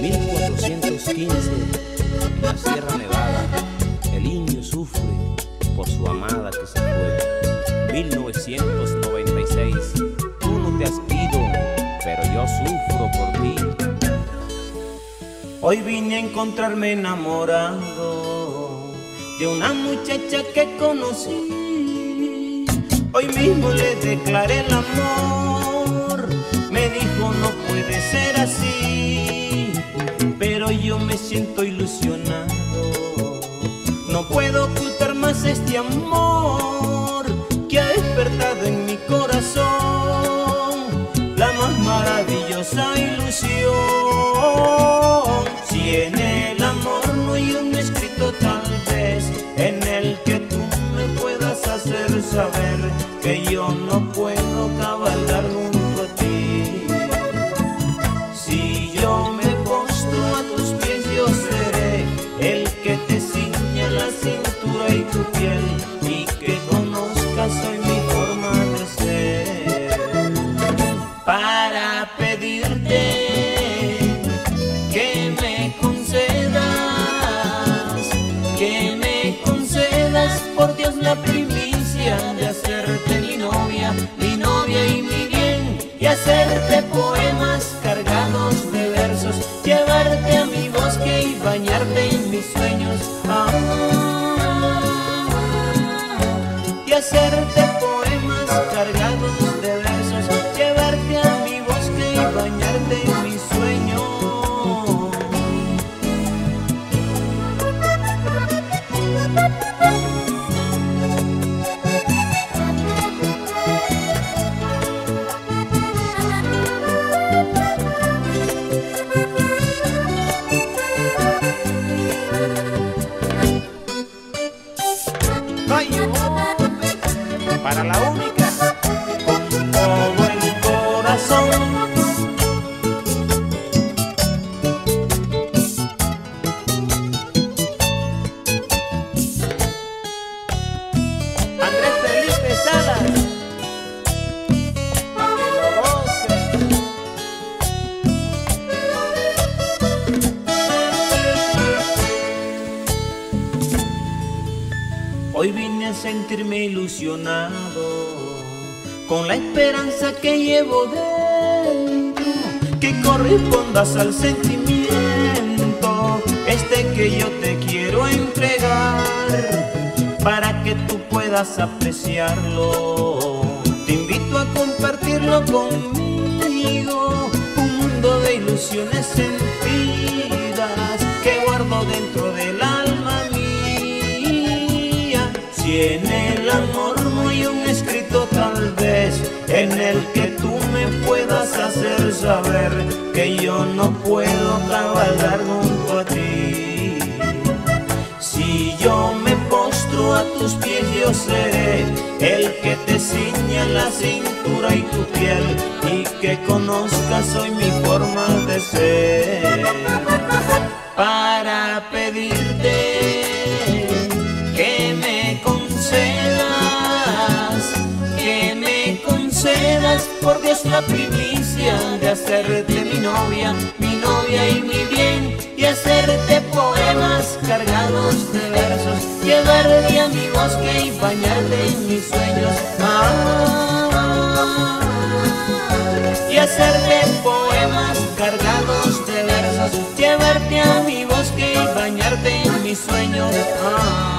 1415, en la Sierra Nevada, el indio sufre por su amada que se fue. 1996, tú no te has ido, pero yo sufro por ti. Hoy vine a encontrarme enamorado de una muchacha que conocí. Hoy mismo le declaré el amor, me dijo no puede ser así, pero yo me siento ilusionado. No puedo ocultar más este amor que ha despertado en mi corazón la más maravillosa ilusión. Por Dios la primicia de hacerte mi novia, mi novia y mi bien, y hacerte poemas cargados de versos, llevarte a mi bosque y bañarte en mis sueños. Ah, y hacerte para la Hoy vine a sentirme ilusionado con la esperanza que llevo dentro, que correspondas al sentimiento, este que yo te quiero entregar, para que tú puedas apreciarlo. Te invito a compartirlo conmigo, un mundo de ilusiones sentidas tus pies, yo seré el que te ciña la cintura y tu piel y que conozcas hoy mi forma de ser. Para pedirte que me concedas, que me concedas por Dios la primicia de hacerte llevarte a mi bosque y bañarte en mis sueños. Ah, y hacerte poemas cargados de versos, llevarte a mi bosque y bañarte en mis sueños. Ah,